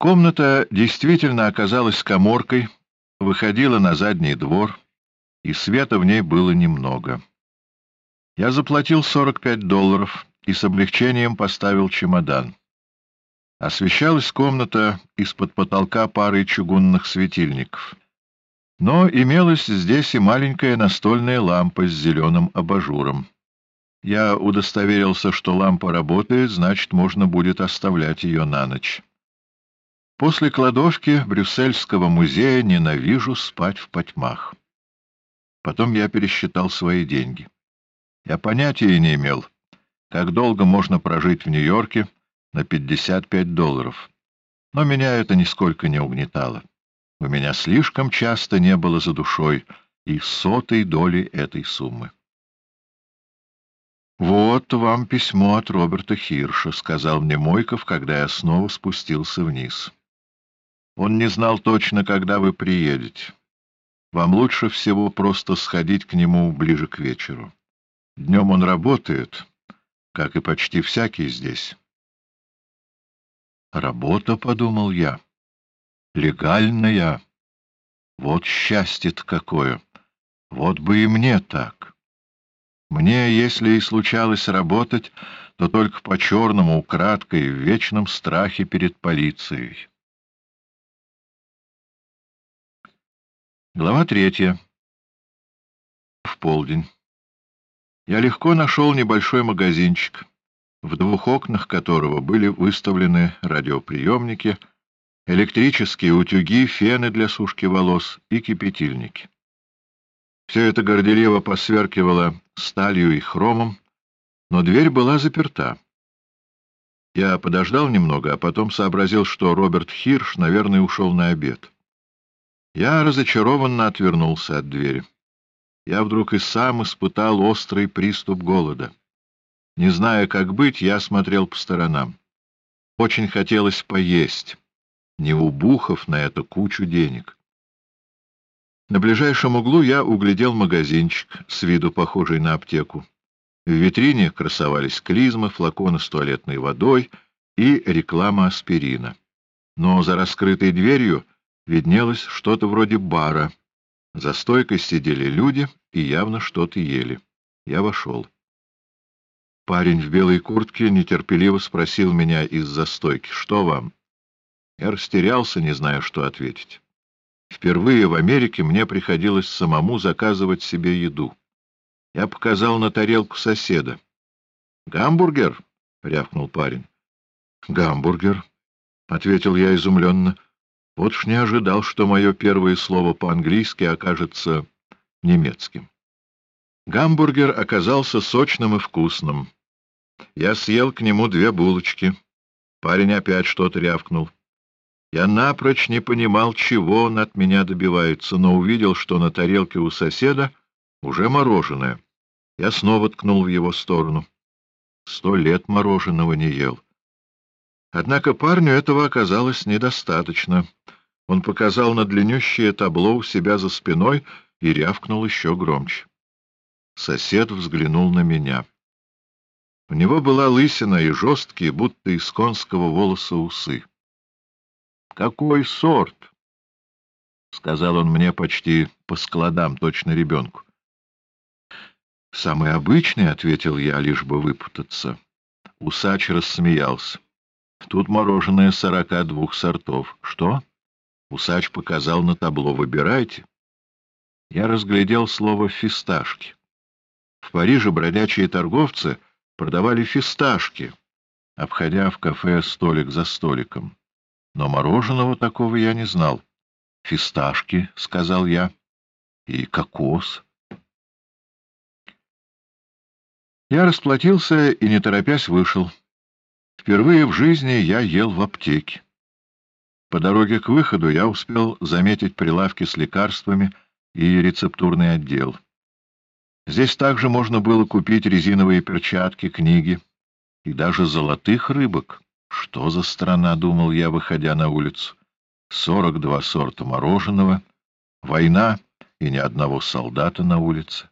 Комната действительно оказалась коморкой, выходила на задний двор, и света в ней было немного. Я заплатил 45 долларов и с облегчением поставил чемодан. Освещалась комната из-под потолка парой чугунных светильников. Но имелась здесь и маленькая настольная лампа с зеленым абажуром. Я удостоверился, что лампа работает, значит, можно будет оставлять ее на ночь. После кладовки Брюссельского музея ненавижу спать в потьмах. Потом я пересчитал свои деньги. Я понятия не имел, как долго можно прожить в Нью-Йорке на 55 долларов. Но меня это нисколько не угнетало. У меня слишком часто не было за душой и сотой доли этой суммы. «Вот вам письмо от Роберта Хирша», — сказал мне Мойков, когда я снова спустился вниз. «Он не знал точно, когда вы приедете. Вам лучше всего просто сходить к нему ближе к вечеру. Днем он работает, как и почти всякий здесь». «Работа», — подумал я, — «легальная. Вот счастье-то какое! Вот бы и мне так». Мне, если и случалось работать, то только по-черному, украдкой, в вечном страхе перед полицией. Глава третья. В полдень. Я легко нашел небольшой магазинчик, в двух окнах которого были выставлены радиоприемники, электрические утюги, фены для сушки волос и кипятильники. Все это горделиво посверкивало сталью и хромом, но дверь была заперта. Я подождал немного, а потом сообразил, что Роберт Хирш, наверное, ушел на обед. Я разочарованно отвернулся от двери. Я вдруг и сам испытал острый приступ голода. Не зная, как быть, я смотрел по сторонам. Очень хотелось поесть, не убухав на эту кучу денег. На ближайшем углу я углядел магазинчик, с виду похожий на аптеку. В витрине красовались клизмы, флаконы с туалетной водой и реклама аспирина. Но за раскрытой дверью виднелось что-то вроде бара. За стойкой сидели люди и явно что-то ели. Я вошел. Парень в белой куртке нетерпеливо спросил меня из-за стойки, что вам? Я растерялся, не зная, что ответить. Впервые в Америке мне приходилось самому заказывать себе еду. Я показал на тарелку соседа. «Гамбургер?» — рявкнул парень. «Гамбургер», — ответил я изумленно. Вот ж не ожидал, что мое первое слово по-английски окажется немецким. Гамбургер оказался сочным и вкусным. Я съел к нему две булочки. Парень опять что-то рявкнул. Я напрочь не понимал, чего он от меня добивается, но увидел, что на тарелке у соседа уже мороженое. Я снова ткнул в его сторону. Сто лет мороженого не ел. Однако парню этого оказалось недостаточно. Он показал на длиннющее табло у себя за спиной и рявкнул еще громче. Сосед взглянул на меня. У него была лысина и жесткие, будто из конского волоса усы. Какой сорт? — сказал он мне почти по складам, точно ребенку. — Самый обычный, — ответил я, лишь бы выпутаться. Усач рассмеялся. — Тут мороженое сорока двух сортов. — Что? Усач показал на табло. — Выбирайте. Я разглядел слово «фисташки». В Париже бродячие торговцы продавали фисташки, обходя в кафе столик за столиком. Но мороженого такого я не знал. «Фисташки», — сказал я, — «и кокос». Я расплатился и, не торопясь, вышел. Впервые в жизни я ел в аптеке. По дороге к выходу я успел заметить прилавки с лекарствами и рецептурный отдел. Здесь также можно было купить резиновые перчатки, книги и даже золотых рыбок. Что за страна, думал я, выходя на улицу. Сорок два сорта мороженого, война и ни одного солдата на улице.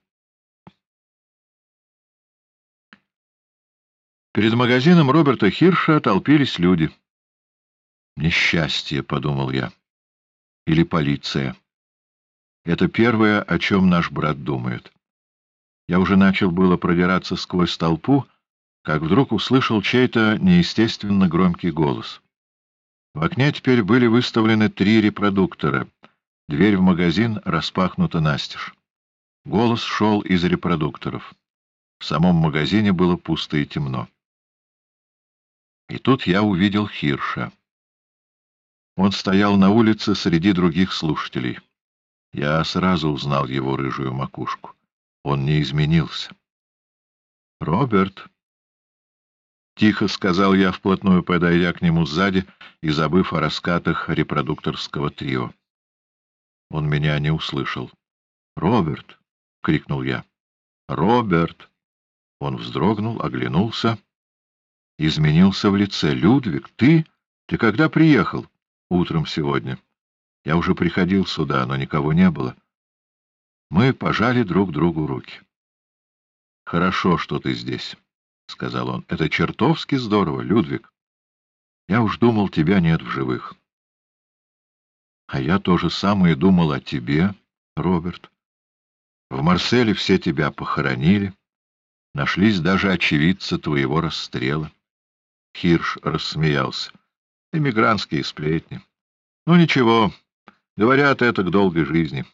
Перед магазином Роберта Хирша толпились люди. Несчастье, — подумал я. Или полиция. Это первое, о чем наш брат думает. Я уже начал было продираться сквозь толпу, как вдруг услышал чей-то неестественно громкий голос. В окне теперь были выставлены три репродуктора. Дверь в магазин распахнута настежь. Голос шел из репродукторов. В самом магазине было пусто и темно. И тут я увидел Хирша. Он стоял на улице среди других слушателей. Я сразу узнал его рыжую макушку. Он не изменился. «Роберт!» Тихо сказал я, вплотную подойдя к нему сзади и забыв о раскатах репродукторского трио. Он меня не услышал. «Роберт!» — крикнул я. «Роберт!» Он вздрогнул, оглянулся, изменился в лице. «Людвиг, ты? Ты когда приехал?» Утром сегодня. Я уже приходил сюда, но никого не было. Мы пожали друг другу руки. — Хорошо, что ты здесь, — сказал он. — Это чертовски здорово, Людвиг. Я уж думал, тебя нет в живых. — А я то же самое думал о тебе, Роберт. В Марселе все тебя похоронили. Нашлись даже очевидцы твоего расстрела. Хирш рассмеялся. Эмигрантские сплетни. Ну, ничего, говорят это к долгой жизни.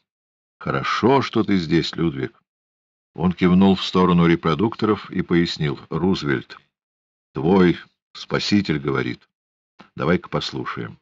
Хорошо, что ты здесь, Людвиг. Он кивнул в сторону репродукторов и пояснил. Рузвельт, твой спаситель говорит. Давай-ка послушаем.